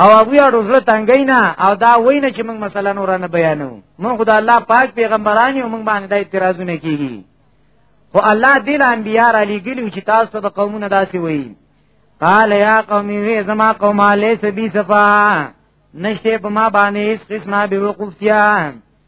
او هغه اړو زړه تنګی نه او دا وینه چې موږ مثلا نور نه بیانو موږ خدای الله پاک پیغمبران یو موږ باندې د اعتراضونه کیږي خو الله دې له انبیا را لګیلو چې تاسو د قومونو داسې وایي قال یا قوم وی زما قوم علی سبی صفا نشته په ما باندې هیڅ قسمه به وقفتیا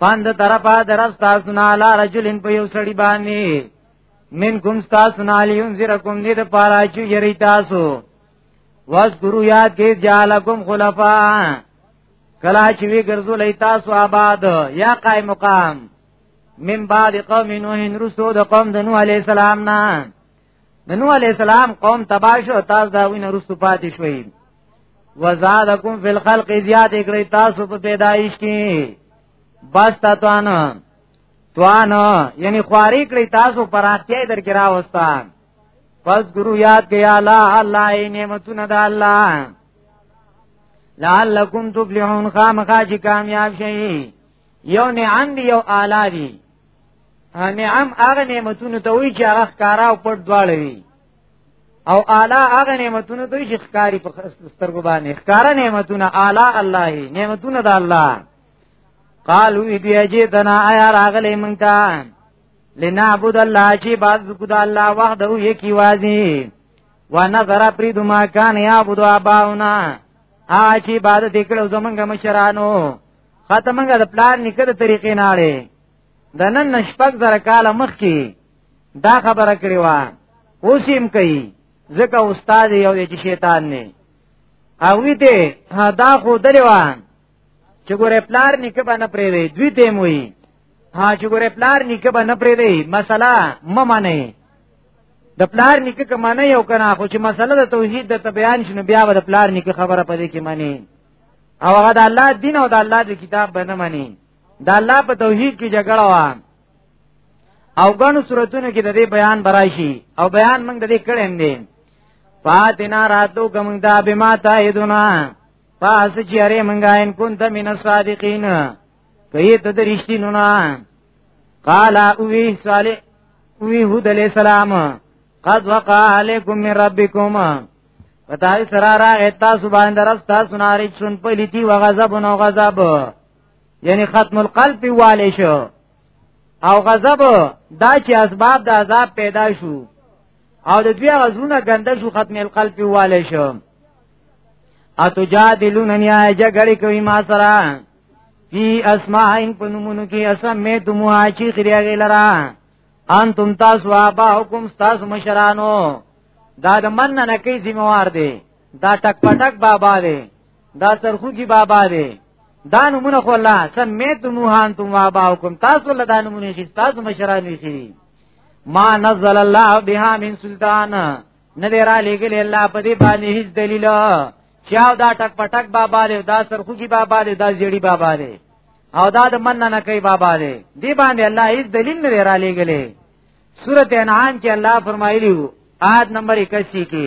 پاند طرفا درس تاسو نه علا رجلن په یو سړی باندې من کوم تاسو نه لیون زیر کوم دې د پارا چې یری تاسو واس ګورو یاد کې جالکم خلفا کلا چې وی ګرځو لای تاسو آباد یا قائم مقام من بعد قوم نوح رسو د قوم د نوح علی السلام نه د نوح علی السلام قوم تباہ شو تاسو دا وینه رسو پاتې شوي وزادکم فی الخلق زیاد کړی تاسو په پیدایش کې بس تاتوان توان یعنی خواري کړی تاسو پر اختیار در کې راوستان پس ګورو یاد کړئ الله الله نعمتونه د الله لعلکم تفلحون خامخا چې کامیاب شئ یو نعم دی یو اعلی دی نعم هغه نعمتونو ته وی چې هغه ښکارا او پټ دواړه وی او اعلی هغه نعمتونو ته چې ښکاری په سترګو باندې ښکارا نعمتونه اعلی الله نعمتونه د الله قالو دی اجی دنا آیا راغلی مونږ ته لنعبد الله چې باز کو د الله وحده یکی وازی ونظر پرید ما کان یعبد اباؤنا آچی عبادت کړو زمونږ مشرانو خاطر منګه د پلان نکره طریقې نه اړې د نن نشپک زره کال مخ کې دا خبره کړې و اوسیم کوي ځکه استاد یو چې شیطان نه هغه ته دا خو درې و چې ګوره پلار نکه باندې پرې دی دوی ته موي ها چې ګوره پلار نکه باندې پرې دی مسله ممنه د پلار نکه کمانه یو کنه خو چې مسله د توحید د بیان شنو بیا د پلار نکه خبره پدې کې معنی او هغه د الله دین او د الله د کتاب به نه مني د الله په توحید کې جګړه وا او ګڼو صورتونو کې د دې بیان براشي او بیان موږ د دې کړم دي فاتنا راتو کوم دا به ما ته ایدونا پاس چې اره منګا ان کون ته من صادقین کئی ته درشتي نو نا قال او وی صالح وی هود علیہ السلام قد وقع علیکم من ربکم پتاي سره راغی تاسو باندې رب تاسو ناري چون په لیتی و غضب نو غضب یعنی ختم القلب والي شو او غضب دا چې اسباب د عذاب پیدا شو او د دوی غزونه ګنده شو ختم القلب والي شو اتجادلون نیا جګړې کوي ما سره فی اسماء ان پنمونو کې اسمه دمو اچی خریاګی لرا انتم تاسو ابا حکم تاسو مشرانو دا د من نه کې ذمہوار دی دا ټک پټک بابا دی دا سرخو کی بابا دی دا نمونه خو الله سم میت موهان تم ابا حکم تاسو له دا نمونه شي تاسو مشرانو شي ما نزل الله بها من سلطان نه دی را لګل الله په دې باندې هیڅ دلیل چا دا ټک پټک بابا دی دا سرخوږي بابا دی دا زیړی بابا دی او دا د من نه کوي بابا دی دی باندې الله هیڅ دلیل نه را لېګلې سورت انعام کې الله فرمایلی وو آد نمبر 81 کې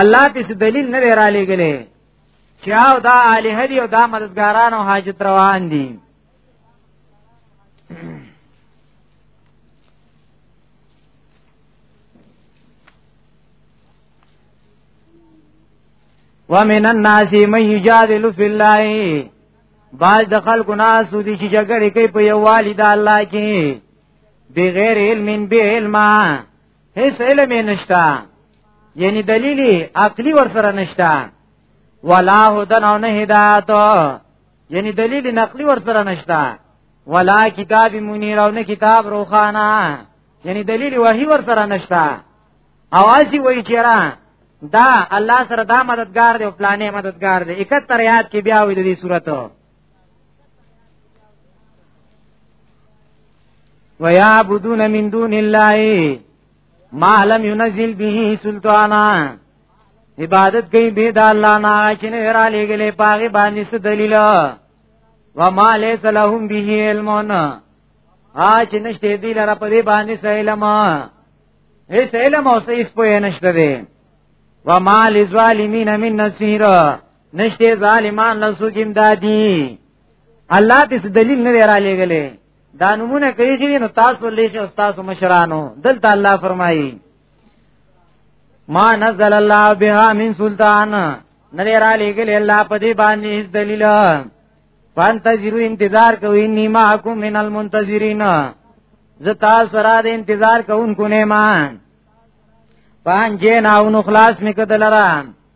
الله ته څه دلیل نه را لګلې چې او دا الہ دی او دا مددګاران او حاجت روان دي ومن الناس من يجادل في الله باز د خلکو ناسو دي چې جګړه کوي په یووالي د الله کې بغیر علم به علم هیڅ علم نشتا یعنی دلیل عقلی ور سره نشتا ولا هدن او نه هدایت یعنی دلیل نقلی ور سره نشتا ولا کتاب منیر او نه کتاب روخانه یعنی دلیل وحی ور سره نشتا او اسی وای چیرې دا الله سره دا مددگار دی او پلانې مددگار دی 71 یاد کې بیا وې د دې صورت ويعبدون من دون الله ما لم ينزل به سلطانا عبادت کوي به د الله نه چې نه را لګلې پاغي باندې څه دلیل وما ليس لهم به علم ا چې نشته دی لره په دې باندې څه علم هیڅ علم او څه هیڅ پوهه نشته دی وما للظالمین من نصير نشته ظالمان لسو کیم دادی الله دې دلیل نه را لګلې دا نمونه کوي چې نو تاسو لیشه او تاسو مشرانو دلته الله فرمایي ما نزل الله بها من سلطان نه را لګلې الله په دې باندې هیڅ دلیل فانتظروا انتظار کوي ني معكم من المنتظرين زتا سره د انتظار کوونکو نه ما پان جې ناونو خلاص میکدلران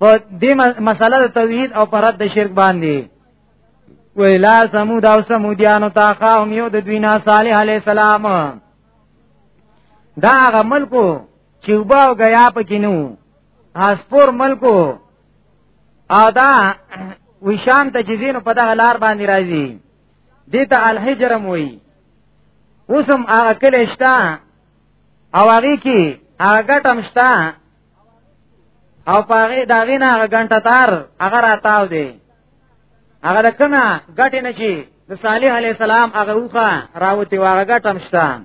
په دې مسله د توحید او پر رد شرک باندې ویلا سمود او سمودیانو تا قوم یو د دوینا صالح علی السلام دا هغه ملکو چې وباو غیا پکې نو اسپور ملکو ادا وشام ته جزینو په دغه لار باندې راځي دته الحجرم وی اوسم هغه کله شتا او هغه کې هغه ټم شتا او پاغه دا غینا غنټه تار هغه راتاو دی هغه لکنه غټه نه چی د صالح علی السلام هغه وخه راوتی واغه غټم شته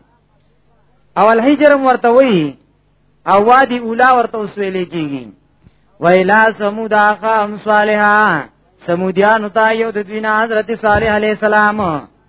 او الهجرم ورته وی او وادي اولا ورته وسویل کیږي ویلا سمود اخا ام صالحا سمودیان تا یو د دین حضرت صالح علی السلام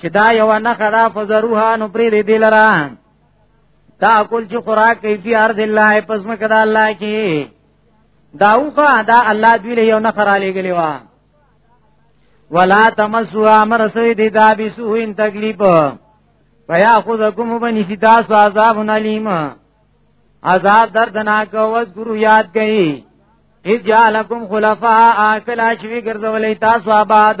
چې دا یو نه خدا فزروها نو پرې دې دلرا دا کول چې خوراک کوي په ارض الله پس مکه دا الله کې دا وکا دا الله دوی له یو نه خراله غلی وا ولا تمسوا امر سوی دې دا بي سو ان تکلیف پیا خودکم بنی ستا سو عذاب علیم عذاب دردناک وز ګرو یاد کئ اجالکم خلفاء اکلا شوی ګرځولې تاسو آباد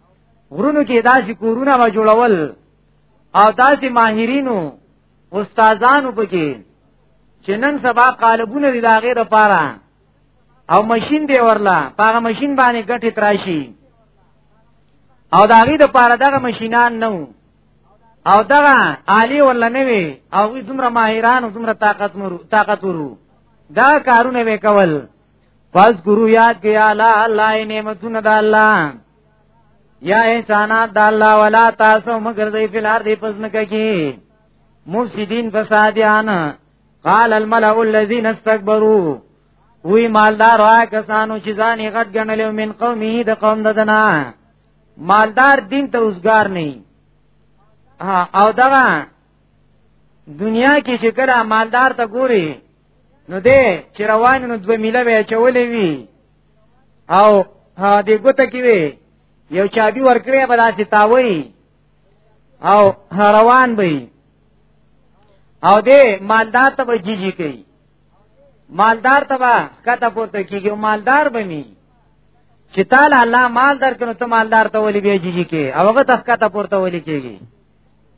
غرونو کې داسې کورونه و جوړول او داسې ماهرینو استادانو پکې چې نن سبا قالبونه دی لاغې د پاره او ماشين دی ورلا پاره ماشين باندې ګټه تراشي او دا غي د پاره دغه ماشينان نو او دغه عالی ولا نه وي او دومره ماهران او دومره طاقت مرو طاقت ورو دا کارونه وکول پس ګورو یاد کې اعلی الله نعمتونه د الله یا احسانات د الله ولا تاسو مگر دې په لار دې پس نه کوي مفسدین فسادیان قال الملأ الذين استكبروا وی مالدار وا کسانو چې ځان یې غټ ګڼل من قومه د قوم ددنا مالدار دین ته اوسګار نه او دغه دنیا کې چې کله مالدار ته ګوري نو دې چې روان نو دوه میله به چولې وی او ها دې ګوته کې وی یو چابي ورکړې به داسې تاوي او روان به او دې مالدار ته به جیجی کوي مالدار ته به کته پورته کیږي مالدار به می چې تعالی الله مال درکنو ته مالدار ته ولي به جیجی کې او هغه ته کته پورته ولي کیږي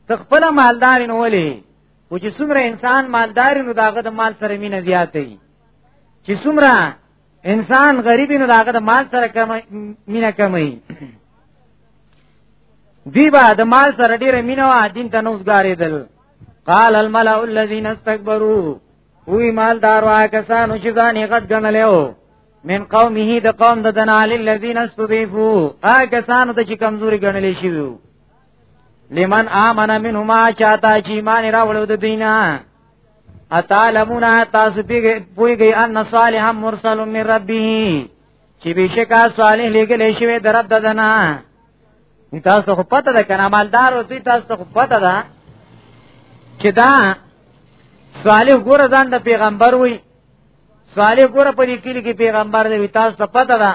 تخپل مالدار نو ولي او چې څومره انسان مالدار نو داغه د مال سره مینه زیاتې چې څومره انسان غریب نو داغه د مال سره کم مینه کمې دی با د مال سره ډیر مینه وا دین ته نوزګارېدل قال الملأ الذين استكبروا وی مالدار وا کسانو چې ځان یې غټ ګڼلېو من قومه د قوم د دنال الذين استضيفوا هغه کسانو ته چې کمزوري ګڼلې شي لمن آمن منهما چاته چې ایمان راوړو د دینه اتعلمون تاسو پویږي ان صالح مرسل من ربه چې بشکا صالح لګلې شوی در رب ددنا تاسو خو پته ده کنه مالدار او تاسو خو پته ده چې دا صالح ګور ځان د پیغمبر وي صالح ګور په دې کې پیغمبر دی تاسو پته ده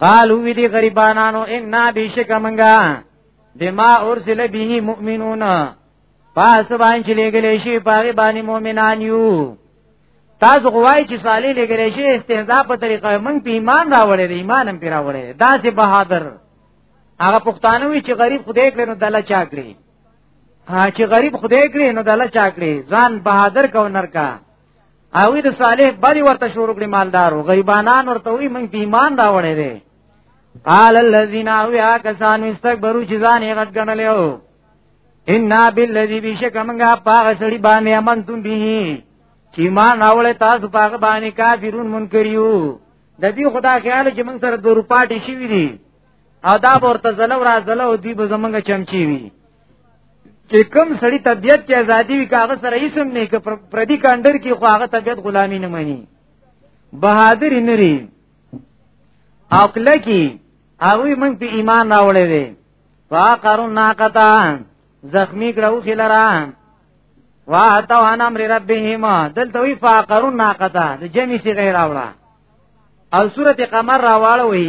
قالو وی دی غریبانانو ان بشک منګا بما ارسل به مؤمنون پس باندې چې لګلې شي پاره باندې مؤمنان یو تاسو غواړئ چې صالح لګلې شي استهزاء په طریقه موږ په ایمان راوړې ایمان هم پیراوړې دا چې بهادر هغه پښتانه وی چې غریب خدای کړي نو دله چا کړی ها چې غریب خدای کړي نو دله چا کړی ځان بهادر کو نرکا او د صالح بری ورته شروع کړی مالدار او غریبانان ورته وی مونږ ایمان راوړې دي قال الذين اویا کسانو استكبروا چې ځان یې غټ ګڼل او ان بالذي بشک مونږه پاغه سړي باندې امن تم به چې ایمان راوړې تاسو پاغه باندې کافرون منکریو د دې خدا خیال چې مونږ سره د روپاټي شي وی دي او دا ورته زلو را زلو دی به زمونږ چمچی وی چې کوم سړی طبيعت کې ازادي وي کاغه سره یې سم نه کې پردي کاندر کې خو هغه طبيعت غلامي نه مانی بهادر نه لري عقل کې هغه موږ په ایمان راوړې دي واقرون ناقتا زخمی کړو خلرا واتو ان امر ربهم دلته وی فاقرون ناقتا د جمی سی غیر اوړه او سورته قمر راواړوي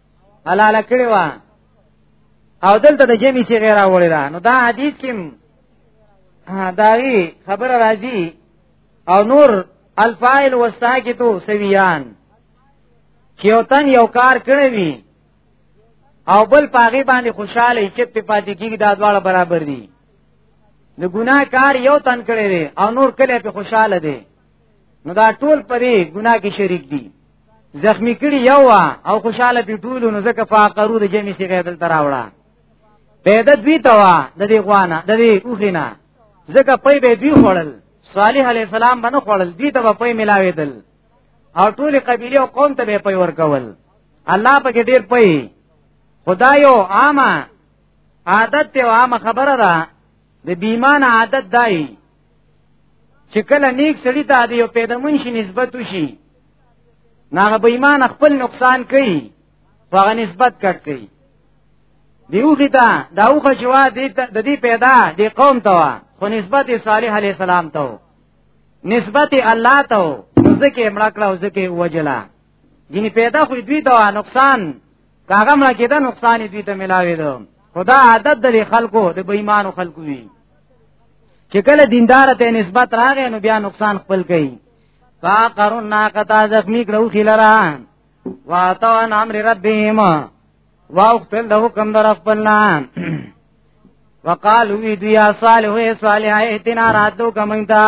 حلال کړی و او دلته د جمی سی غیر اولی دا نو دا حدیث کم داغی خبر راځي او نور الفائل والساکتو سویان چې یو تن یو کار کړی وي او بل پاغي باندې خوشاله چې په پاتې کېږي دا دواړه برابر دي د ګناه کار یو تن کړی دی او نور کله په خوشاله دی نو دا ټول پرې ګناه کې شریک دي زخمی کړي یو او خوشاله دي ټول نو ځکه فاقرو د جمی سی غیدل تراوړه پیدا دوی توا د دې غوانا د دې اوخینا ځکه پي به دوی خړل صالح علی السلام باندې خړل دوی ته په ملاویدل او ټول قبیله او قوم ته به پي ورکول الله په ډیر پي خدایو عامه عادت ته عامه خبره ده د بیمان عادت دای چې کله نیک سړی ته دی یو پیدمن شي نسبت وشي ناغه به ایمان خپل نقصان کوي هغه نسبت کټ کوي دیوخی تا داوخه جوا د دې پیدا د قوم ته خو نسبت صالح علی السلام ته نسبت الله ته ځکه مړکړه ځکه وجلا ګینه پیدا خو دوی ته نقصان کاغه مړه کېده نقصان دوی ته ملاوي دو خدا عادت د خلکو د بېمانو خلکو وی چې کله دیندار ته نسبت راغی نو بیا نقصان خپل کوي فا قرن ناقتا زخمی کړو خلرا واتو ان امر ربهم واختل له حکم در خپلنا وقالو وی دوی صالح صالح ایتنا راتو کمنتا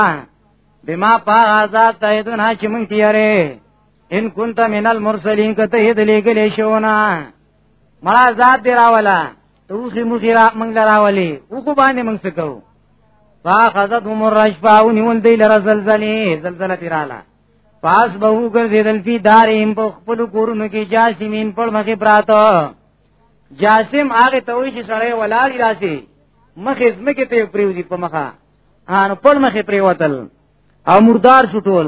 بما پا آزاد تایدون ها چې مونږ تیارې ان كنت من المرسلين کته یې د لګلې شونه ما آزاد دی راولا ته وخي مخي را مونږ راولي او کو باندې مونږ څه کوو فاخذت هم الرجفه او نیول دی لره زلزلې زلزلہ پیراله پاس به وګرځیدل فی دارهم په خپل کورونو کې جاسمین پر مخې پراته جاسم هغه ته وی چې سړی ولاړی راسي مخې زمکه ته پریوزي په مخه ان پړ مخې پریوتل او مردار شټول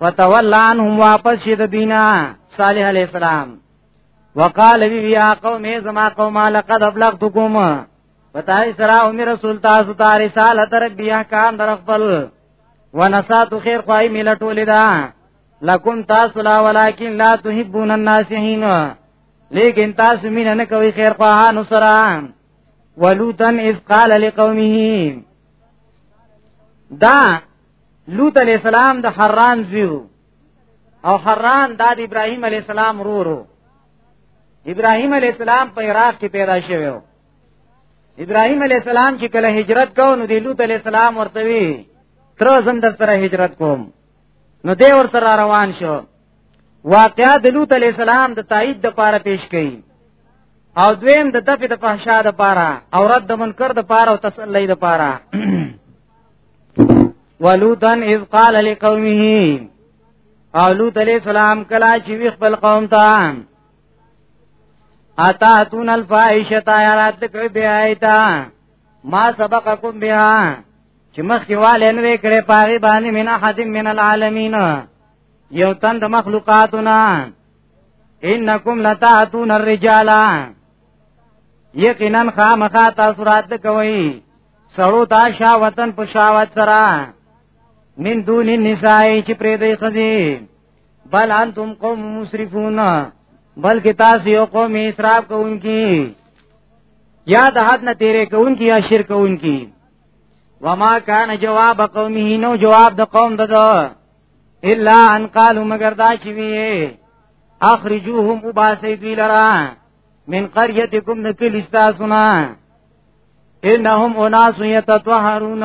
وتولان هم واپس شید دینا صالح علیہ السلام وقال وی یا قوم زما قوم لقد ابلغتکم وتای سرا او می رسول تاسو ته رسالت ربی احکام در خپل ونسات خیر خوای می لټول دا لکم تاسو لا ولکن لا تحبون الناسین لیکن تاسو مين نه کوي خیر خواهان سره ولوتن اذ قال لقومه دا لوط علیہ السلام د حران زیو او حران دا د ابراهیم علیہ السلام رورو ابراهیم علیہ السلام په عراق کې پیدا شوی و ابراهیم علیہ السلام چې کله هجرت کاو نو د لوط علیہ السلام ورته وی تر زم در سره هجرت کوم نو دی ور سره روان شو واقعا د لوط علی السلام د تایید د پاره پیش کړي او دویم د دفع د فحشا د پاره او رد د منکر د پاره او تسلی د پاره ولوطن اذ قال لقومه او لوط علی السلام کلا چې وی خپل قوم ته اتا تون الفائشتا یا رات کوي بیایتا ما سبقکم بها چې مخکې والي نه وکړي پاغي باندې من احد من العالمین یو تن د مخلوقاتنا انکم لتاتون الرجال یقینا خامخا تاسو رات کوي سړو تا شا وطن په شاوت سره من دون النساء چې پرې دی خزي بل انتم قوم مسرفون بلکې تاسو یو قوم اسراف کوونکی یا د حد نه تیرې کوونکی یا شرک کوونکی وما کان جواب قومه نو جواب د قوم دغه الا ان قالوا مگر دا چې وی اخرجوهم وباسي دوی لرا من قريتكم نکل استاسنا انهم اناس يتطهرون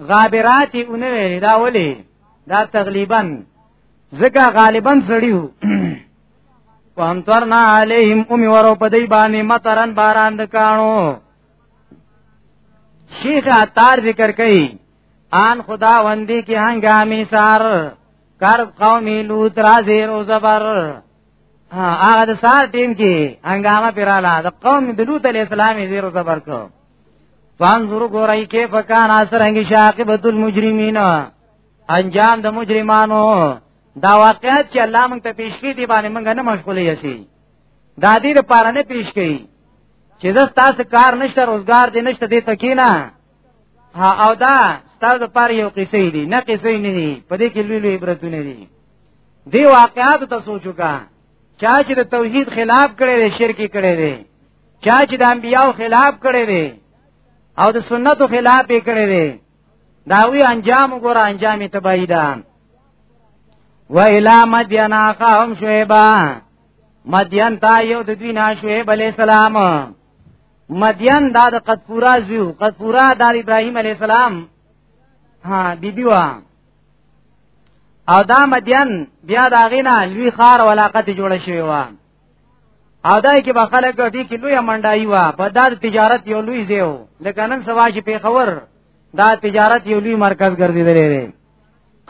غابرات اونه ویل دا ولي دا تقریبا زکه غالبا سړیو وانترنا علیهم ام ورو پدی باندې مطرن باران د کانو شیخ اتار ذکر کئ آن خدا وندی کی هنگامی سار کرد قومی لوت رازی روزبر ها هغه د سار ټیم کې هنګامه پیراله د قوم د لوط علی السلام یې زیرو زبر کو فانظر ګورای کې فکان اثر هنګ شاقبت المجرمین انجام د مجرمانو دا واقعیت چې الله موږ ته پیش کړي دی باندې موږ نه مشغولې یسي دا دې لپاره نه پیش کړي چې زه تاسو کار نشته روزګار دې نشته دې تکینا ها او دا ستاسو لپاره یو قصې دي نه قصې نه دي په دې کې لوی لوی عبرتونه دي دی واقعات ته سوچو کا چا چې د توحید خلاف کړي دي شرکی کړي دي چا چې د انبیانو خلاف کړي دي او د سنتو خلاف یې کړي دي دا وی انجام ګور انجام ته بایدا و الی مدین اخهم شعیبا مدین تا یو د دوی نه شعیب علی السلام مدین دا د قد پورا زیو قد پورا د ابراهیم علی السلام ها بیبی وا او دا مدین بیا دا غینا لوی خار ولاقت جوړ شوی وا او دای کې به خلک دې کې لوی منډای وا په دا تجارت یو لوی زیو لکه نن سبا چې په خبر دا تجارت یو لوی مرکز ګرځیدلې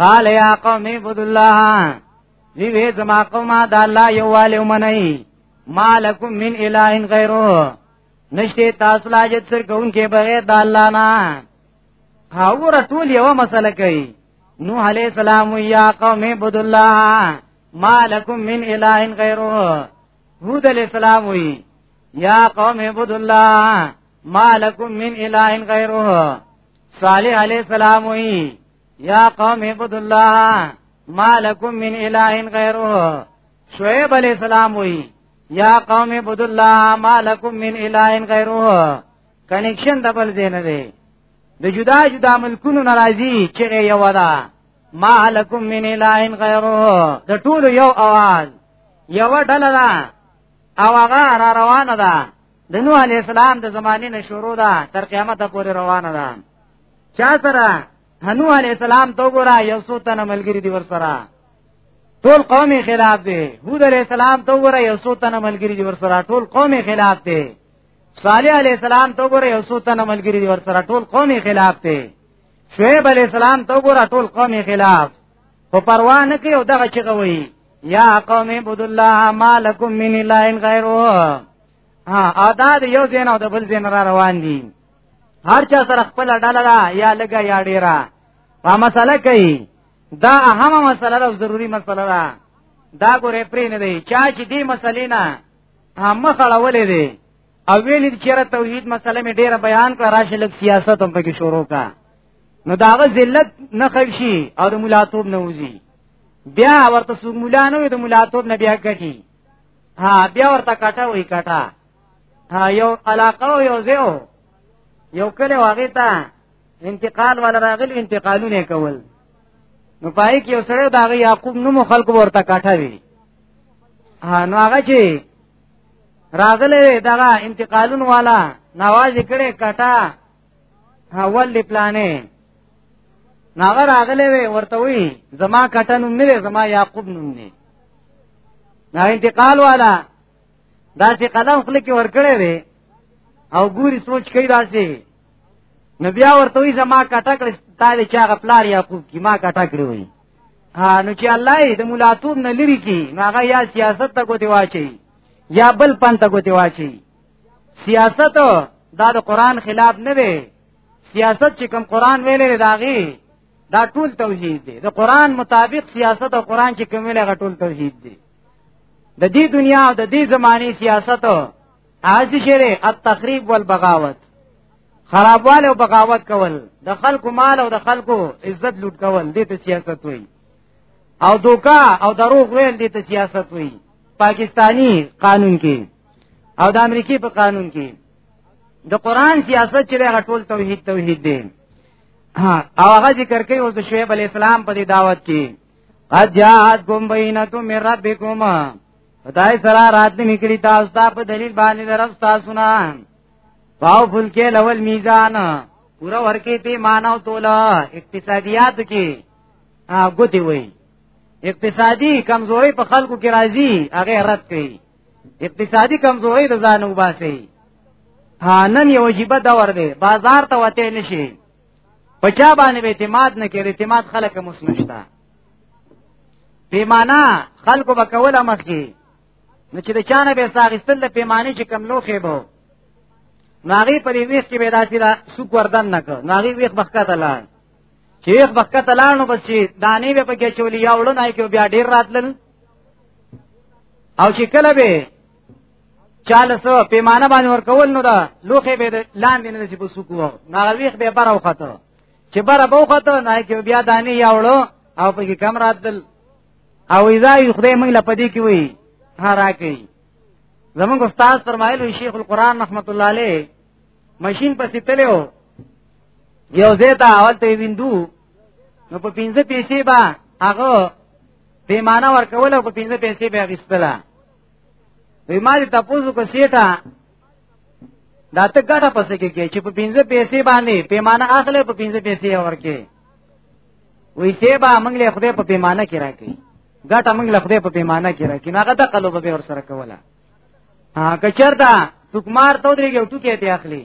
قال یا قوم عبد الله وی وی زما قومه د الله یو والي ومني مالکم من اله غیره نشته تاسو لا جت سر کون کې بغیر د الله نه هاور ټول یو مسله کوي نوح علیہ السلام یا قوم عبد الله مالکم من اله غیره هود علیہ السلام وی یا قوم عبد الله مالکم من اله غیره صالح علیہ السلام وی یا قوم عبد الله مالکم من اله غیره شعیب علیہ السلام وی یا قوم عبد الله مالکم من اله غیره کنیکشن دبل دین دی د جدا جدا ملکونو ناراضی چې یو ودا ما لکم من اله غیره د ټول یو आवाज یو ډله ده او هغه را روانه ده د نوح علی السلام د زمانې نه شروع ده تر قیامت پورې روانه ده چا سره هنو علی السلام تو ګورا یو څو تن ملګری دی ور سره ټول قومي خلاف دی هود علی السلام تو ګورا یو څو تن ملګری دی ور سره ټول قومي خلاف دی صالح علی السلام تو ګورا یو څو تن ملګری دی ور سره ټول قومي خلاف دی شعیب علی السلام تو ګورا ټول قومي خلاف په پروا نه کوي او دغه چغه وایي یا قوم عبد الله مالکم من الا غیره ها ادا یو دین او د بل دین را روان دي هر چا سره خپل ډله ده یا لګه یا ډیره په مسله کوي دا اهمه مسله ده ضروری مسله ده دا ګورې پرې نه دی چا چې دې مسلې نه هم خړولې دي او ویلې چې را توحید مسله مې ډیره بیان کړ راشه لک سیاست هم پکې شروع کا نو داغه ذلت نه خلشي او د ملاتوب نه وځي بیا ورته سوق مولا نه د ملاتوب نه بیا کټي ها بیا ورته کټه وای کټه یو علاقه او یو ځای یو کله واغې ته انتقال ولا راغلی انتقالونه کول نو پای کې یو سره دا یعقوب نوم خلکو ورته کاټه وی نو هغه چې راغله دا انتقالون والا نواز کړي کټا حول لپلانې ناغه راغله وی ورته وی زما کټنوم نه زما یعقوب نوم نه نا انتقال والا دا چې قلم خپل کې ورکړې وي او ګوري سوچ کوي راځي نو بیا ورته وي زما کټه کړې تا دې چا غپلار یعقوب کی ما کټه کړې وي نو چې الله یې د مولاتوب نه لري کی نو هغه یا سیاست ته کوتي واچي یا بل پن ته کوتي واچي سیاست دا د قران خلاف نه وي سیاست چې کوم قران ویلې داغي دا ټول توحید دی د قران مطابق سیاست او قران چې کوم ویلې غټول توحید دی د دې دنیا د دې زماني سیاست حاضر شری التخریب والبغاوت خرابواله او بغاوت کول د خلکو مال او د خلکو عزت لوټ کول دې ته سیاست وایي او دوکا او دروغ ویل دې ته سیاست وایي پاکستانی قانون کې او د امریکای په قانون کې د قران سیاست چې هغه ټول توحید توحید دی او هغه ذکر کوي او د شعیب علی السلام په دعوت کې قد جاءتكم بينة من ربكم خدای سره راتلی نکړي تاسو ته په دلیل باندې درف تاسو نه پاو فل کې لول میزان پورا ورکی تی مانو تولا اقتصادیات کې غوتی وای اقتصادي کمزوري په خلکو کې راځي هغه رد کوي اقتصادي کمزوري د ځان وباسي ها نن یو جيبه دور دی بازار ته وته نشي په چا باندې به اعتماد نه کړي اعتماد خلک مسنشتا پیمانه خلکو به کوله مخکي نو چې د چانه به ساغستل د پیمانه چې کم لوخه به ناغي په دې ویخ کې به داسې را سوق وردن نه کړ ناغي ویخ بخکته لاړ چې ویخ بخکته لاړ نو بس چې دانې به پکې چولې یا وړو نه کې بیا ډیر راتلل او چې کله به چاله سو پیمانه باندې ورکول نو دا لوخه به لاندې نه چې بسوکو هغه ویخ به بره وخته چې بره به وخته نه کې بیا دانی یاوړو او په کې کم راتل او اذا خدای موږ لپدې کې وي هارا کوي زمونږ استاد فرمایلو شیخ القران رحمت الله علیه ماشین پسې تلو یو زیتا اول ته ویندو نو په 15 پیسې با هغه پیمانه ورکول او په 15 پیسې به غیستله وی ما دې تاسو کو سیټه دا ته ګټه پسې کې چې په 15 پیسې باندې پیمانه اخلې په 15 پیسې ورکې وی سیبا موږ له خدای په پیمانه کې راکې ګټه موږ له خدای په پیمانه کې راکې نه غته قلوب به ور سره کوله ها کچردا ټکمار تو درې یو ټکی ته اخلي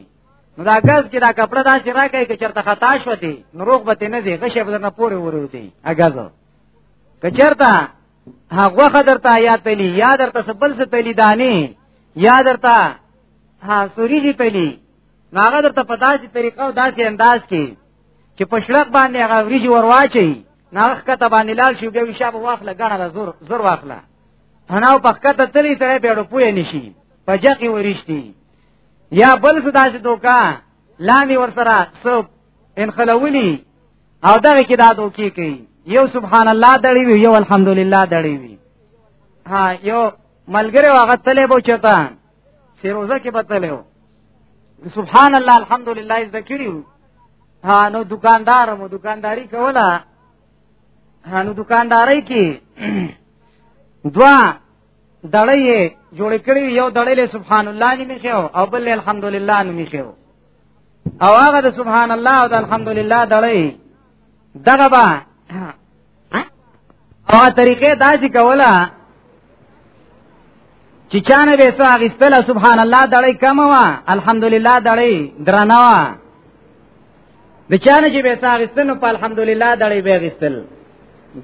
نو دا غاز کې دا کپڑا دا چې راکې کچرته خطا شو دي نو روغ به نه دی غشه بدر نه پورې ورو دي اګازو کچردا هغه خدر ته یاد پلی یا درته سبل څه پلی دانی یا درته ها سوریږي پلی هغه درته په داسې طریقه او داسې انداز کې چې په شړق باندې هغه وریجی ورواچي ناغه کته باندې لال شي بیا شابه واخله غاڼه زور زور واخله هناو په کته تلی سره به ډوپوی نشي په جقي ورشتي یا بل څه داسې دوکا لاندې ورسره سو ان خلولی او دا کې دا دوکي کوي یو سبحان الله دړي وي یو الحمدلله دړي وي ها یو ملګری هغه تلې بو چتا سیروزه کې بتلو سبحان الله الحمدلله ذکریو ها نو دکاندار مو دکانداری کولا ها نو دکانداري کې دوا دړې جوړ کړی یو دړې سبحان الله نیمه او بل الحمدلله نیمه او هغه د سبحان الله او د الحمدلله دړې دغه با او طریقې دا چې کوله چې چانه به سو اغستله سبحان الله دړې کم وا الحمدلله دړې درنه وا د چانه چې به سو اغستنو په الحمدلله دړې به اغستل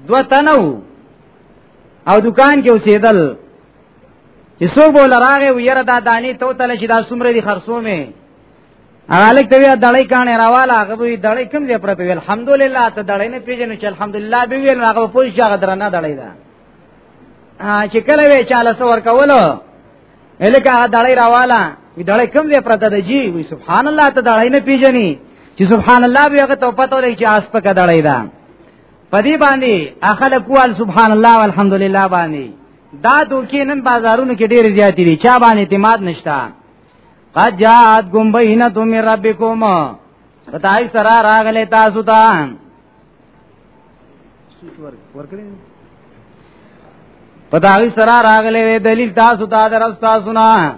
دو تنو او دکان کې اوسېدل چې څوک بول راغې ویره دا دانی ته تل چې دا سمره دي خرصو مې هغه ته وی دړی کانه راواله هغه وی دړی کوم دې پرته وی الحمدلله ته دړی نه پیژنې چې الحمدلله به ویل هغه په پولیس هغه درنه دړی دا چې کله وی چاله سور کولو الکه هغه دړی راواله وی دړی کوم دې پرته دی جی وی سبحان الله ته دړی نه پیژنې چې سبحان الله به هغه ته پته ولې چې اس په کډړی دا پدی باندې اخل کوال سبحان الله والحمدلله باندې دا دوکې نن بازارونو کې ډېر زیاتې دي چا باندې اعتماد نشته قد جاءت گم بینت من ربکم پتاي سرا راغله تاسو ته پتاي سرا راغله وی دلیل تاسو ته درس تاسو نه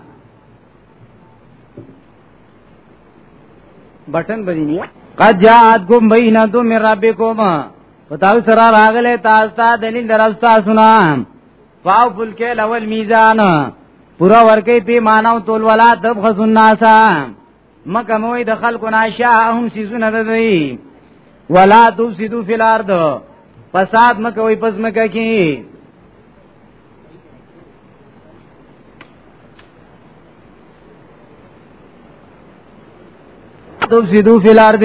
بٹن بدینی قد جاءت گم بینت من ربکم پتاو سره راغله تاسو ته دلیل درستا سنا فاو فل کې لول میزان پورا ورکی پی مانو تول ولا دب خزن ناسا مکه موی د خلکو ناشا هم سیزونه ده دی ولا تفسدو فی الارض فساد مکه وی پس مکه کی تفسدو فی الارض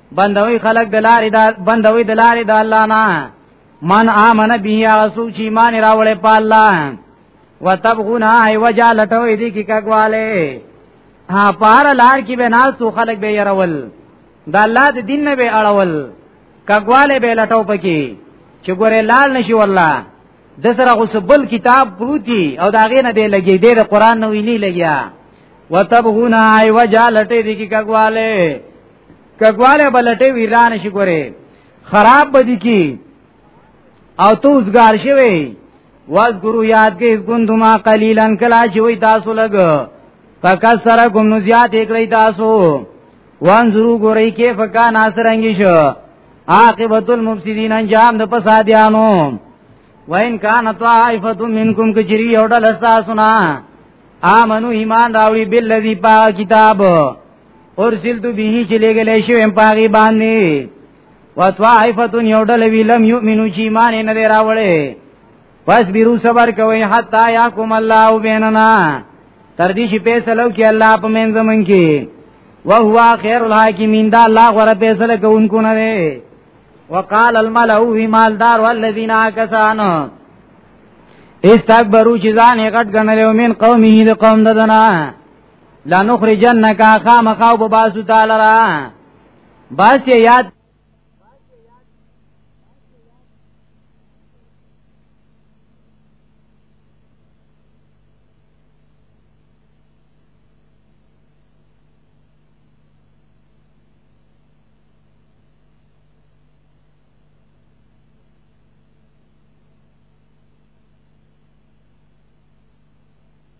بندوي خلق د لارې د بندوي د لارې د الله نه من امن به اسو چې ایمان راوړې په الله وتبغونا ای وجا لټوي دي کې کګواله ها پار لار کې به ناس تو خلق به يرول د الله د دین نه به اړول کګواله به لټو پکې چې ګوره لال نشي والله د سره غو سبل کتاب پروتي او دا غې نه دی لګي د قران نو ویلي لګیا وتبغونا ای وجا لټې دي کې کګواله کګواله بلټه ویران شي ګوره خراب بدی کی او تو اوسګار شوی واز ګورو یاد کې اس ګوندما قلیلا کلا چې وای تاسو لګ پکا سره کوم نو زیات کړی تاسو وان زرو ګورې کې فکا ناسرنګی شو عاقبت المفسدين انجام د فسادیانو وین کان طائفه منکم کجری او ډل ساسنا امنو ایمان راوړي بالذي پاک کتاب ارسلت به چې لګلې شو هم پاغي باندې وطائفتون یو ډلې وی لم یؤمنو چې ایمان نه دی راوړې پس بیرو صبر کوي حتا یاکم الله بیننا تر دې چې فیصلو کې الله په من زمون کې وهو خیر الحاکمین دا الله غره فیصله کوونکو نه دی وقال الملأ مالدار والذین کسانو استكبروا چې ځان یې غټ ګڼل او من قومه د قوم ددنه لنخرجنک خامخا وباسو تعالی را باس یاد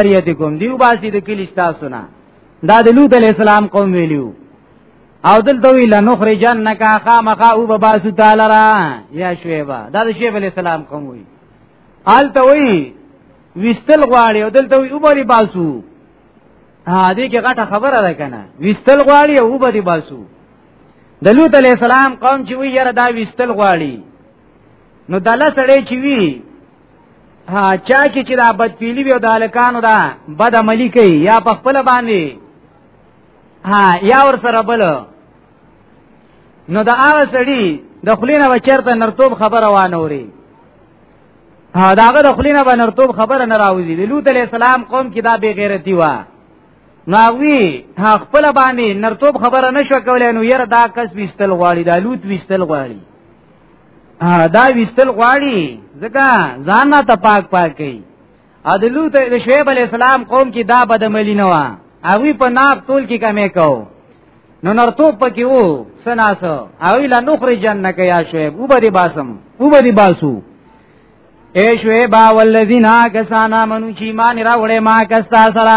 اریت کوم دیو باسی د کلی تاسو نه دا د لوط علی السلام قوم ویلو او دلته وی لنخرجن کا خامخا او باسو تعالی را یا شعیبا دا د شعیب علی السلام قوم وی آلته وی وستل غواړي او دلته وی وبري باسو ها دې کې غټه خبره ده کنه وستل غواړي او وبري باسو د لوط علی السلام قوم چې وی یره دا وستل غواړي نو دله سړی چې وی ها چا کې چې دا بد پیلی وي او د الکانو دا بد عملی کوي یا په خپل باندې ها یا ور سره بل نو دا هغه سړی د خلینه بچرته نرتوب خبره وانوري ها داغه د خلینه به نرتوب خبره نه راوځي د لوط علی السلام قوم کې دا بی غیرتی و ناوی خپل باندې نرتوب خبره نشو کولای نو یره دا کس وستل غواړي دا لوط وستل غواړي دا وستل غواړي ځکه ځان نه ته پاک پاک کوي ا د لوط د شعیب علی السلام قوم کې دا بدعملی نه و هغه په ناب تول کې کمې کو نو نرتو پکې وو سناسو او لا نخرج جنک یا شعیب وبدی باسم وبدی باسو اے شعیب والذین کسانا منو چی مان را وړه ما کستا سره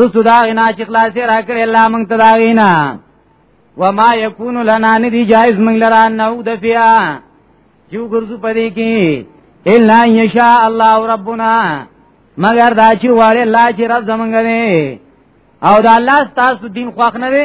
رسو دا غنا چې خلاصې را کړې الله مونږ ته دا غینا وما یکون لنا ندی جائز مونږ لرا نو د فیا جو ګرځو پدې کې الا یشاء الله ربنا مگر دا چې واړې الله چې رب زمونږ دی او دا الله تاسو دین خوښ نه دی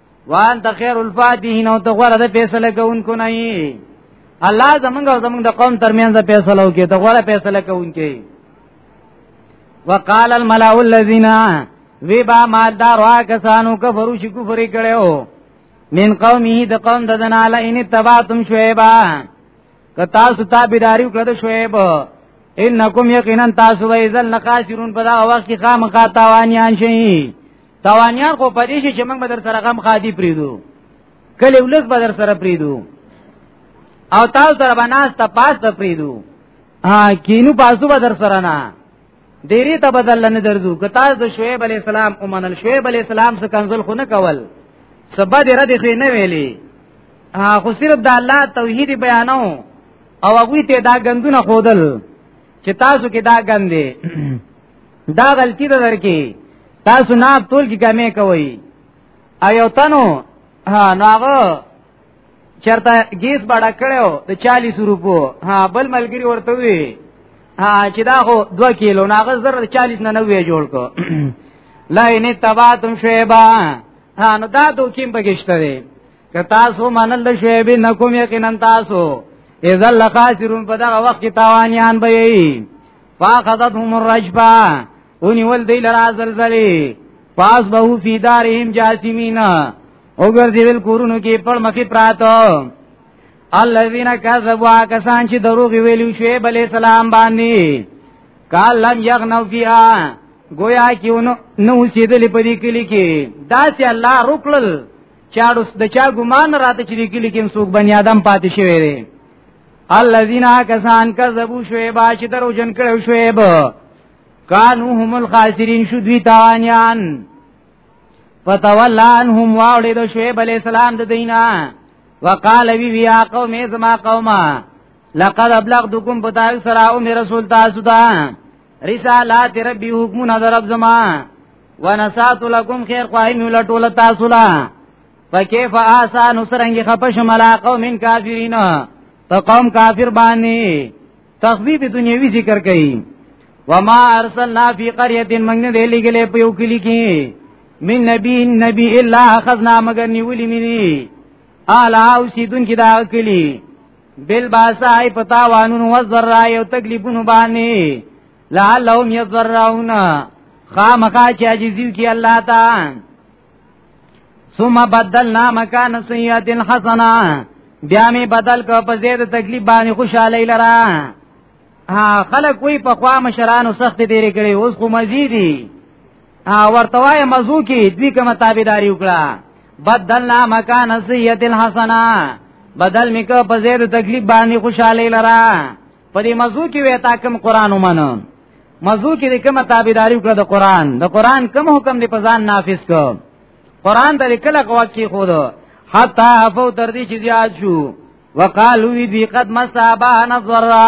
وان ته خیر الفاتحین او ته غره د فیصله کوونکو نه یې الله زمونږ او زمونږ د قوم ترمنځ فیصله وکړي ته غره فیصله کوونکې وقال الملأ الذين وی با مالدار وا کسانو کفرو شي کفر کړو من قومه د قوم د دناله ان تباتم شعیبا کتا ستا بیداری وکړه د شعیب انکم یقینا تاسو وای ذل نقاشرون په دا وخت کې خامخا تاوانیان شئ توانیان خو پدې شي چې موږ به در سره غم خادي پریدو کله ولس به در سره پریدو او تاسو سره به ناس ته پاس ته پریدو ها کینو پاسو به در سره نه دیری ته بدل نه درځو که تاسو د شعیب علی السلام او منل شعیب علی السلام څخه کنزل خو نه کول سبا دې را دې خو نه ویلي خو صرف د الله توحید بیانو او هغه ته دا غندونه خودل چې تاسو کې دا غندې دا غلطی ده درکې تاسو نه ټول کې کمې کوي ایو تنو ها ناغه چرته گیس باډا کړو د 40 روپو ها بل ملګری ورته وی ها چې دا خو 2 کیلو ناغه زر 40 نه 90 جوړ کو لا ان تباتم شیبا ها نو دا دوکیم بغشتره که تاسو منل شعیب نکوم یقینا تاسو اذا لخاسرون په دغه وخت کې تاوانیان به یي فاخذتهم الرجفه اونی ول دی لرا زلزلې پاس به فی دارهم جاسمین او ګرځیدل کورونو کې پړ مخې پراته الذين كذبوا کسان چې دروغ ویلو شعیب علی السلام باندې قال لم يغنوا فيها گویا کیونو نو سیدلی پدی کلی کی دا سی اللہ رکلل چاړو د چا ګمان راته چې کلی کې څوک بنی آدم پاتې شوی دی الذين كسان كذبوا شعيب چې درو جن کړو شعيب کانو هم الخاسرین شو دوی تاوانیان فتولا عنهم واوړې د شعیب علی السلام د دینا وقال وی بیا قوم زما قومه لقد ابلغتكم بتاعي سراو می رسول تاسو ته رسالات ربي حکمونه در رب زما ونسات لكم خير خواهي مولا ټول تاسو لا فكيف آسان سرنګ خپش ملا قوم کافرین په قوم کافر باندې تخفیف دنیوي ذکر کړي وما ارسلنا في قريه من نه لګلې په یو کلی کې من نبی نبی الا اخذنا مگر نیولی منی اعلی او سیدون کی دا کلی بل باسای پتا وانون وزرا یو تکلیفونو باندې لعلهم یزرعون خامخا چې عجزیو کی الله تعالی ثم بدلنا مکان سیئات حسنا بیا می بدل کو په زید تکلیف باندې خوشاله لرا ها خلک وی په خوا مشرانو سخت دیری کړي اوس خو مزیدی ورته وای مزو کې دوی کوم تابعداري وکړه بدلنا مکان سیئت الحسنه بدل میکو په زیر تکلیف باندې خوشاله لرا په دې مزو کې وې تا کوم قران ومنه مزو کې کوم تابعداري وکړه د قران د قران کوم حکم دی په ځان نافذ کو قران د کله قوت کې خو دو حتا عفو تر دې چې زیاد شو وقالو وی دی قد مصابا نظرا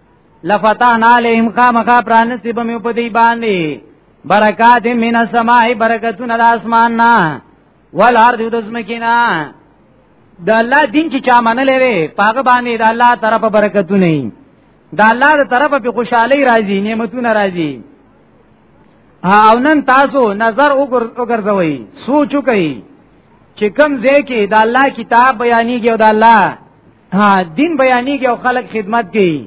لفتحنا علیهم خامخا پرانسی بمیو په دی باندې برکات من السماء برکتون د اسمان نا والارض د زمکینا د الله دین چې چا منلې وي پاګه باندې د الله طرفه برکتونه وي د الله د طرفه په خوشحالي راځي نعمتونه راځي او نن تاسو نظر وګرځوي سوچ وکړئ چې کم ځای کې د الله کتاب بیانېږي او د الله ها دین بیانېږي او خلک خدمت کوي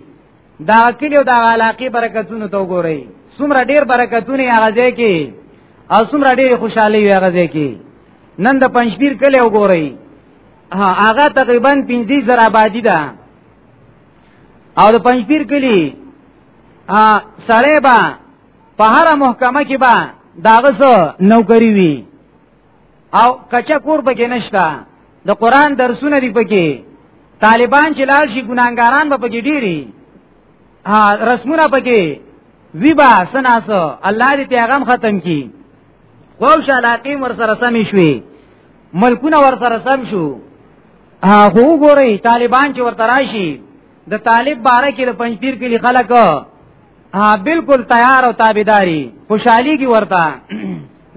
دا کلی او دا علاقه برکتونو ته وګورئ څومره ډیر برکتونه هغه ځای کې او څومره ډیر خوشحالي وي هغه ځای کې نن د پنځپیر کلی وګورئ هغه تقریبا 50 زره آبادی ده او د پنځپیر کلی ا سړی با په هر محکمه کې با داغه سو نوکری وی او کچا کور پکې نشتا د قران درسونه دی پکې طالبان چې لال شي ګناګاران به پکې ډيري ها رسمونه پکې ویبا سناسو الله دې پیغام ختم کی خوش علاقه ور سره سم شوي ملکونه ور سره سم شو هغه ګوري طالبان چې ورته راشي د طالب باره کې د پنځپیر کې خلک ها بالکل تیار او تابعداري خوشحالي کی ورته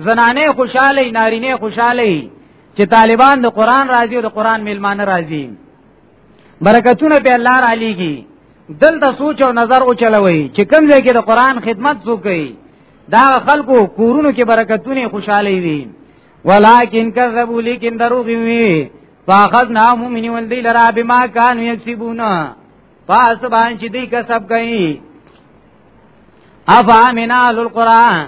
زنانه خوشاله نارینه خوشاله چې طالبان د قران راضي او د قران میلمانه راضي برکتونه په الله را لېږي دلته سوچ او نظر او چلوي چې کوم ځای کې د قران خدمت وکړي دا خلکو کورونو کې برکتونه خوشاله وي ولکن کذبوا لیکن دروغ وي فاخذنا مؤمن ولدی لرا بما كانوا يكسبون پس باندې دې کسب کوي افا من القران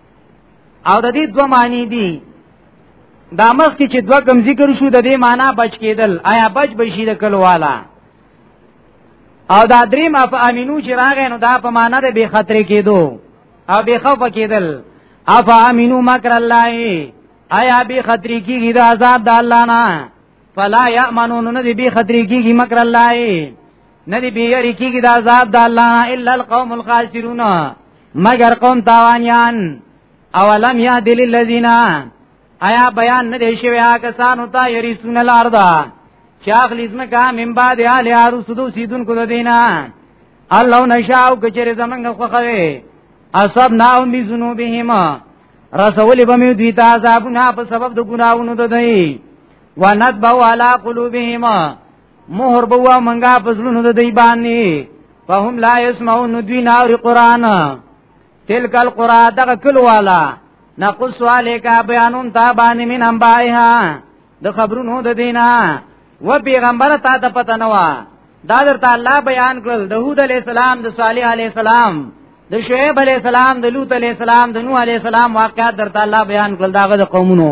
او د دې دوه معنی دي دا مخ کې چې دوه کم ذکر شو د دې معنی بچ کېدل آیا بچ بشي د کلو والا او دا درې ما په امینو چې راغې نو دا په معنی د بے خطر کېدو او بے خوف کېدل اف امینو مکر الله آیا بے خطر کېږي د عذاب د الله نه فلا یامنون نه بے خطر کېږي مکر الله نه دی بیری کیږي د عذاب د الله نه الا القوم الخاسرون مگر قوم تاوانیان اولم یهد للذین آیا بیان نه دی شوی هغه سانو ته یریسون الارض چې اخلی زمکا من بعد اهل ارو سدو سیدون کو دینا الله نشاو کچره زمنګ خوخوي اصحاب ناو می ذنوبهم رسول بمی دوی تا عذابونه په سبب د ګناونو ددای ونتبو علی قلوبهم مهر بوا منګه پزلونو د دی باندې فهم لا يسمعون دوی نار قران تلک القرى دغه کلو والا نقص عليکا بیانون تا باندې من انبایها د خبرونو د دینا و پیغمبر تا ته پته نه وا دا درته الله بیان کړل داوود علی السلام د صالح علی السلام د شعیب علی السلام د لوط علی السلام د نوح علی السلام واقعات درته الله بیان کړل داغه د قومونو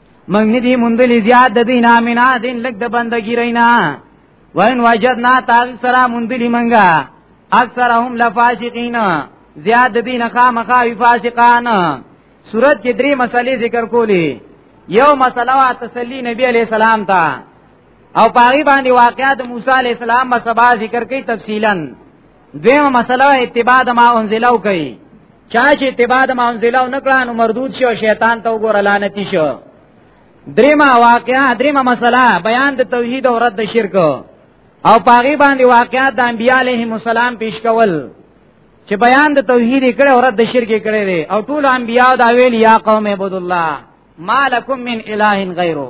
موږ ندی مندلی زیاد د دینا مینا دین لګ د بندګی رینا وین وجدنا تاغ سرا مندلی منګه اکثرهم لفاسقین زیاد دین خامخا فاسقان صورت کې درې مسلې ذکر کولې یو مسله وا تسلی نبی علی السلام ته او پاغي باندې واقعات موسی علی السلام مسبا ذکر کوي تفصیلا دویمه مسله اتباع د ما انزلو کوي چا چې اتباع د ما انزلو نکړه نو مردود شو شیطان ته وګوره لعنت شو دریمه واقعا دریمه مسله بیان د توحید او رد شرک او پاغي باندې واقعات د انبیاء علیهم السلام پیش کول چې بیان د توحید کړه او رد شرک کړي دي او ټول انبیاء دا ویل یا قوم عبد الله مالکم من اله غیره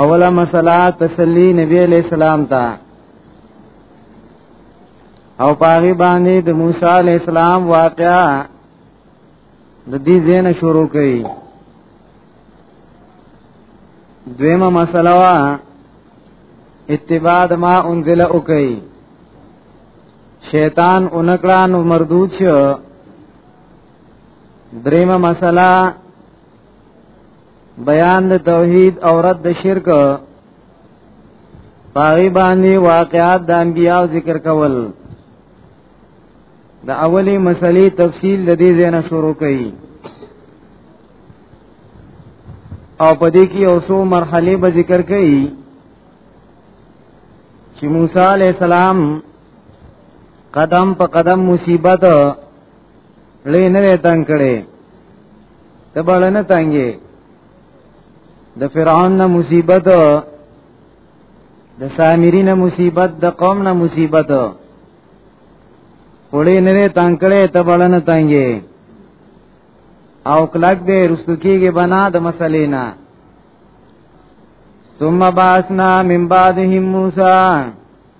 اوله مسله تسلی نبی علیہ السلام ته او پاغي باندې د موسی علی السلام واقعا د دې زینه شروع کړي دویمه مسله وا اتباع ما انزل او کوي شیطان اونکړه نو مردود شو دریمه مسله بیان د توحید او رد شرک پاغي باندې واقعات د انبیاء ذکر کول د اولی مسلې تفصیل د دې زنه شروع کړي او په دې کې اوسو مرحله به ذکر کړي چې موسی علی السلام قدم په قدم مصیبت لې نه تنگ کړي ته بل نه تنګي د فرعون نه مصیبت د سامری نه مصیبت د قوم نه مصیبت وړې نه تنگ کړي ته بل نه تنګي او کلک به رستو کېږي بنا د مسلې نه ثم باسنا من بعدهم موسی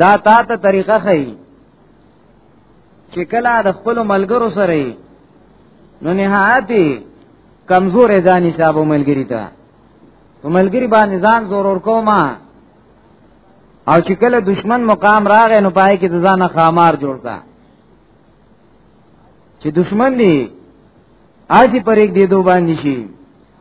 دا تا ته طریقه خي چې کله د خپل ملګرو سره نو نهایت کمزور ځان حساب ملګری ته په ملګری باندې ځان زور ور کوما او چې کله دشمن مقام راغې نو پای کې ځان خامار جوړ کا چې دشمن دی آسی پر یک دی دو باندې شي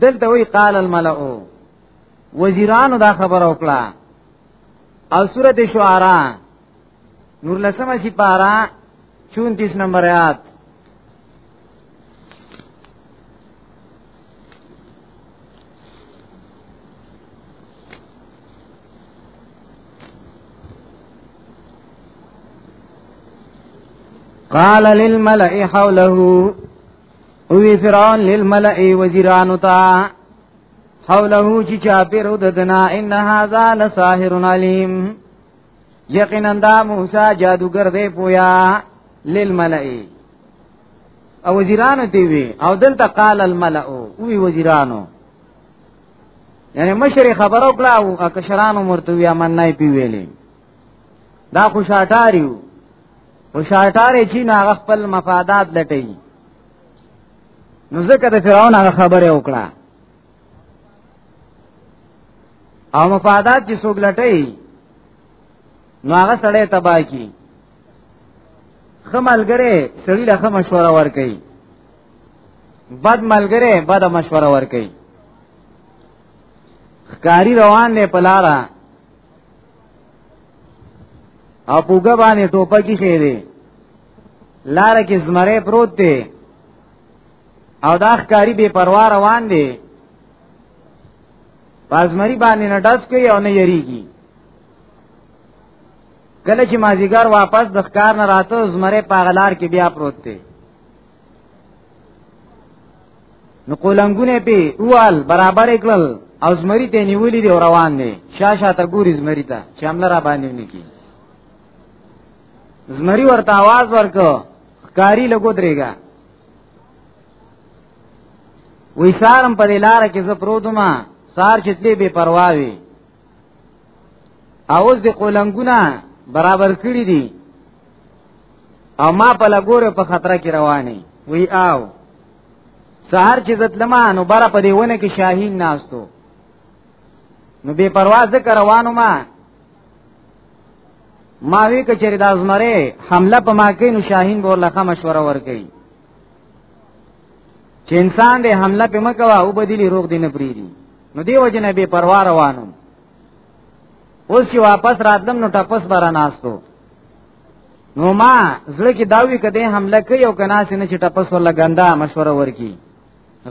دلته وی قال الملأ وزیرانو دا خبر وکړه او سورته شعرا نور لسمه سی پارا 34 نمبر آیات قال للملئ حوله او وی فرعون للملئ وزیرانو تا حوله چې چا پیرو ددنا ان هاذا لساحر علیم یقینا دا موسی جادوګر دی پویا للملئ او وزیرانو تی وی او دلته قال الملئ او وی وزیرانو یعنی مشر خبرو کړه او کشرانو مرتوی امن نه پی ویلې دا خو شاټاریو او شاټارې چې نه خپل مفادات لټي نو ځکه د فرعون هغه خبره وکړه او مفادات چې څوک لټي نو هغه سړی تبا کی خملګره سړی له مشوره ور کوي بد ملګره بد مشوره ور کوي خکاری روان نه پلارا او پوګه باندې ټوپکی خېری لار کې زمره پروت دی او دا ښکاری به پروا روان دی پازمری باندې نه ډس کوي او نه یریږي کله چې مازیګر واپس د ښکار نه راته زمره پاغلار کې بیا پروت دی نو قولنګونه په اوال برابر کړل او زمری ته نیولې دی روان دی شاشه ته ګوري زمری ته چې عمل را باندې نه کی زمری ورته आवाज ورکو کاری لګو درېګا وې سارم په لار کې زه پرودما سار چې دې بے پروا وي اوس د قولنګونه برابر کړی دي او ما په لګوره په خطر کې رواني وی آو سهار چې زتلما نو بار په دیونه کې شاهین ناستو نو بے پرواز ذکر روانو ما ما وی کچری د ازمره حمله په ما کې نو شاهین بوله خه مشوره ور کوي چې انسان دې حمله په مکوا او بدلی روغ دینه پریری نو دی وجنه به پروا روانم اوس چې واپس راتلم نو ټپس برا ناستو نو ما زړه کې داوی کده حمله کوي او کنا سینه چې ټپس ولا ګندا مشوره ورکی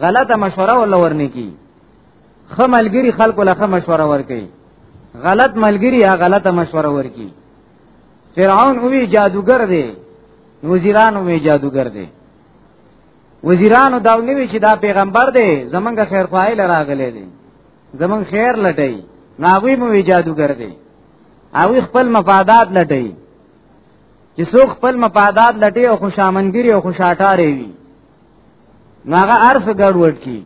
غلطه مشوره ولا ورنی کی خملګری خلکو لخه مشوره ورکی غلط ملګری یا غلطه مشوره ورکی فرعون وی جادوګر دی وزیران وی جادوګر دی وزیرانو دا نوی چې دا پیغمبر دی زمونږ خیر خوای لراغلی دی زمونږ خیر لټی ناغوی مو جادوګر دی او خپل مفادات لټی چې څوک خپل مفادات لټی او خوشامنګری او خوشاټاره وي ناغه ارس ګډوډ کی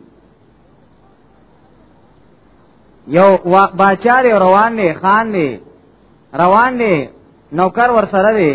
یو باچار روان دی خان دی روان دی نوکر ور سره دی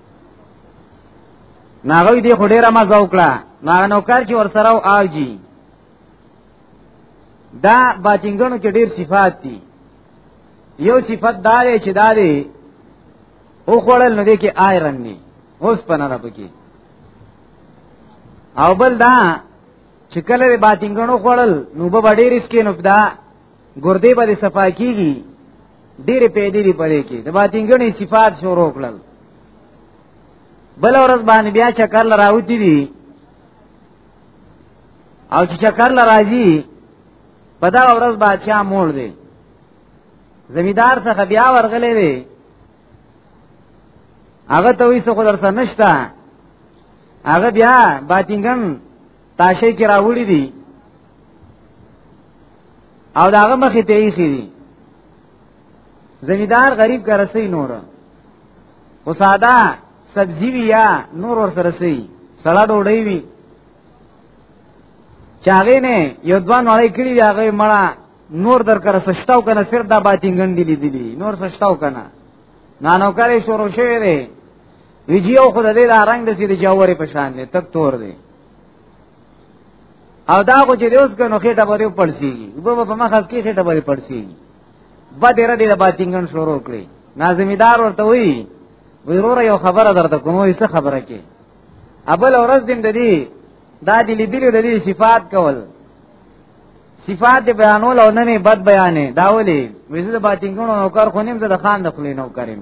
ناغوی دی خو ډیره مزه وکړه ناغه نوکر چې ورسره او آجی دا باچنګونو کې ډیر صفات دي یو صفت دا دی چې دا دی او خوړل نو دی کې آیرن نه اوس پنه نه پکې او بل دا چې کله باچنګونو خوړل نو به ډیر سکین اپ دا ګردې باندې صفا کیږي ډېر پیدې دی پرې کې د باطنګنې صفات شروع کړل بل ورځ باندې بیا چکر لراوتی دي او چې چکر لراځي په دا ورځ بادشاہ مور دی زمیدار څخه بیا ورغلې وي هغه ته وې څه خو درته نشته هغه بیا باطنګن تاشه کې راوړي دي او داغه مخې ته یې خېری زمیدار غریب کا رسې نور او ساده سبزی وی یا نور ور سره سي سړا ډوډۍ وی چاغې نه یو ځوان وړي کړی دی هغه مړه نور در کر سشتاو کنه صرف دا باتینګن دی لیدلی نور سشتاو کنه نانو کرے شروع شوی دی وی جی او خدای دې دا رنگ د سید جووري په شان دی تک تور دی او دا خو چې اوس کنو خېټه باندې پړسیږي وبو په مخه کې خېټه باندې پړسیږي با دې را دې د باتینګن شروع کړی نازمیدار ورته وی وروره یو خبره درته کوم یې څه خبره کې ابل اورز دین د دې دا دې لیدلو د دې صفات کول صفات دې بیانول او نه نه بد بیانې دا ولې وزه د باتینګونو نوکر خونیم زه د خان د خلینو کریم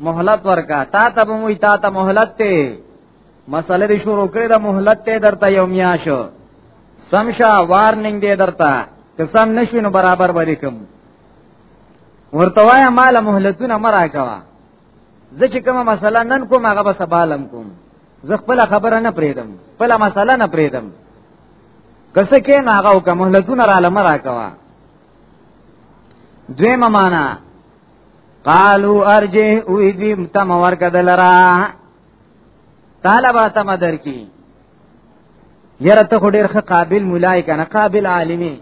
مهلت ورکا تا ته به موي تا ته مهلت ته مسله دې شروع کړې دا مهلت ته درته یو میاشو سمشا وارننګ دې درته که سم نشوي نو برابر باندې کوم ورته وایا مال مهلتونه مرا کوا زه چې کومه مسله نن کوم هغه به سبالم کوم زه خپل خبره نه پریدم خپل مسله نه پریدم کسه کې نه هغه کوم مهلتونه را لمرا کوا دویمه معنا قالو ارجه وی دی تم ورکد لرا طالبا تم در کی یره ته خو ډیر ښه قابل مولای کنه قابل عالمی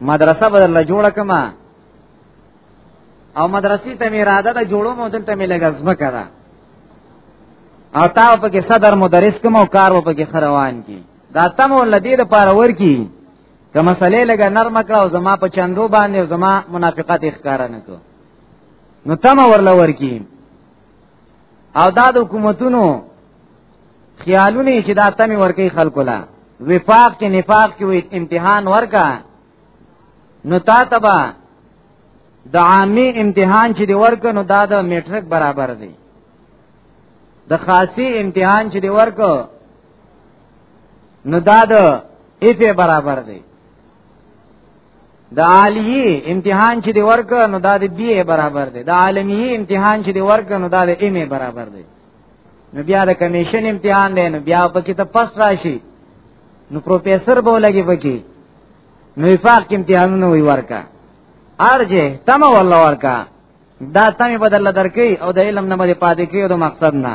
مدرسه بدل له جوړه کما او مدرسې ته می اراده ده جوړو مو دلته می لګزمه کړه او تا په کې صدر مدرس کوم او کار په کې خروان کی دا تم ولدی د پاره ور کی که مسلې لګه نرم کړه او زما په چندو باندې او زما منافقت اخکار نه کو نو تم ورل ورکی او دا د حکومتونو خیالونه چې دا تم ورکی خلکو لا وفاق کې نفاق کې وي امتحان ورکا نو تا تبا د عامي امتحان چې دی ورک نو دا د میټرک برابر دی د خاصي امتحان چې دی ورک نو دا د ایفه برابر دی د عالیه امتحان چې دی ورک نو دا د بی برابر دی د عالمی امتحان چې دی ورک نو دا د ایمه برابر دی نو بیا د کمیشن امتحان دی نو بیا پکې ته پس راشي نو پروفیسور به لګي پکې نو وفاق امتحانونه وی ورکا ارجه تم والله ورکا دا تمه بدل درکې او د علم نه باندې پاتې کې او د مقصد نه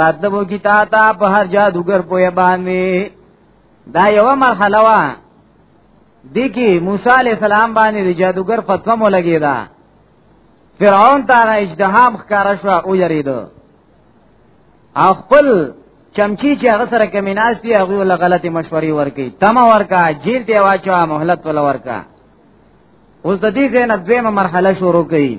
راتبو کی تا تا په هر جادوګر په باندې دا یو مرحله وا دی کی موسی علی السلام باندې د جادوګر فتوا مو لګی دا فرعون ته اجتهام ښکار شو او یرید خپل چمچی چې هغه سره کمیناس دی هغه ول غلطی مشورې ورکي تم ورکا جیل دی واچو مهلت ول ورکا اوس د دې زینت دویمه مرحله شروع کړي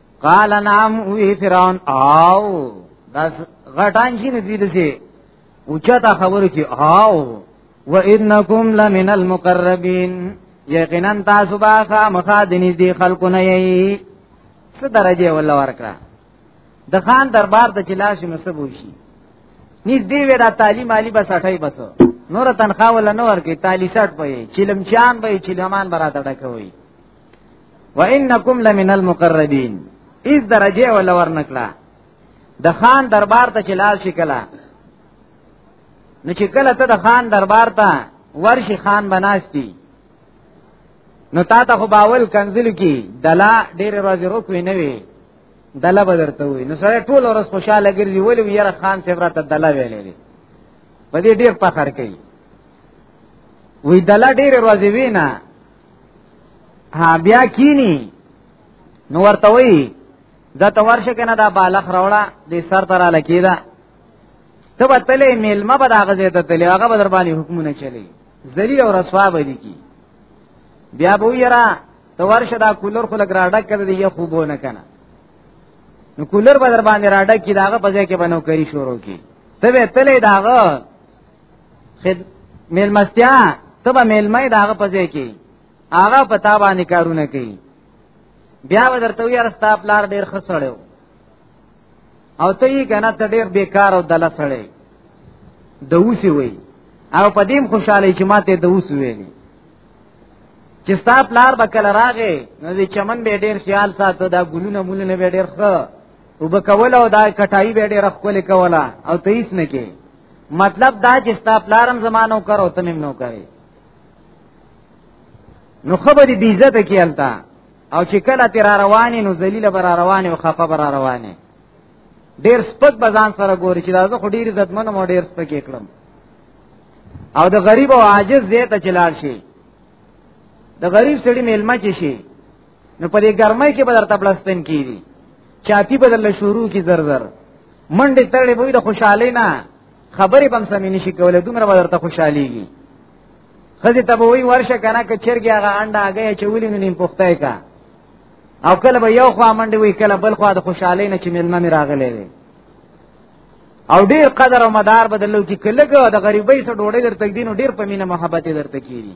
قال نعم وی فرعون او دا غټان شي ندی دسي اوچتا خبرو کې او و انکم لمن المقربین یقینا تاسو با خامخا د نږدې خلکو نه یی څه درجه ولا ورکړه د خان دربار ته چلاش نسب وشي نږدې وې دا تعلیم علی بس اٹھای بس نور تنخواه ولا نور کې تعلیسات به چلم چان به چلمان براته ډکوي وانکم لمن المقربین اس درجه ول ورنکلا د خان دربار ته چلال شکلا نو چې کله ته د خان دربار ته ورشي خان بناستی نو تا ته خو باول کنزل کی دلا ډیر ورځې روکوي نه وي دلا بدرته وي نو سره ټول ورځ خوشاله ګرځي ولې ویره خان سره ته دلا ویلې په دې ډیر فخر کوي وی دلا ډیر ورځې وینا ها بیا کینی نو ورته وی دا ته ورشه کنه دا بالغ راوړه دې سر تر لکی دا ته به تلې میلمه به دا غزه ته تلې هغه به در باندې حکمونه چلی ذلیل او رسوا به دي کی بیا به یرا ته ورشه دا کولر خو لګ راډک کړی دی یو خوبو نه کنه نو کولر به در باندې راډک کی داغه په ځای کې بنو کری شروع کی ته به تلې داغه خد ملمستیا تبا ملمای داغه پځې کی هغه پتا باندې کارونه کوي بیا ودرته وی ارستا پلار ډیر خسړیو او ته یې کنه ته ډیر بیکار او دله سړی دوسی وی او پدیم خوشاله چې ماته دوس ویلی چې ستا پلار به کله راغې نو چې چمن به ډیر خیال ساتو دا ګلونه مولونه به ډیر ښه او بکول او دا کټای به ډېر خپل کولا او تیس نه کې مطلب دا چې ستا پلارم زمانو کرو تمیم نو کوي نو خبرې بی عزت کیلتا او چې کله تیر رواني نو ذلیل بر رواني او خفه بر رواني ډیر سپک بزان سره ګوري چې دا زه خو ډیر عزتمن مو ډیر سپک کړم او د غریب او عاجز زیته چلار شي د غریب سړي میلمه چې شي نو په دې ګرمۍ کې به درته بلستن کیږي چاتی به درله شروع کی زر زر منډه ترړې به د خوشحالي نه خبرې بم سمې نشي کولای دومره به درته خوشحاليږي خځه ته به وی ورشه کنه که چرګي هغه انډه هغه چولې نو نیم پختای کا او کله به یو خوا منډه وی کله بل خوا د خوشحالي نه چې ملما می راغلې وي او ډیر قدر او مدار بدلو کی کله د غریبۍ سره ډوړې در تقدین ډیر په مینه محبت درته کیږي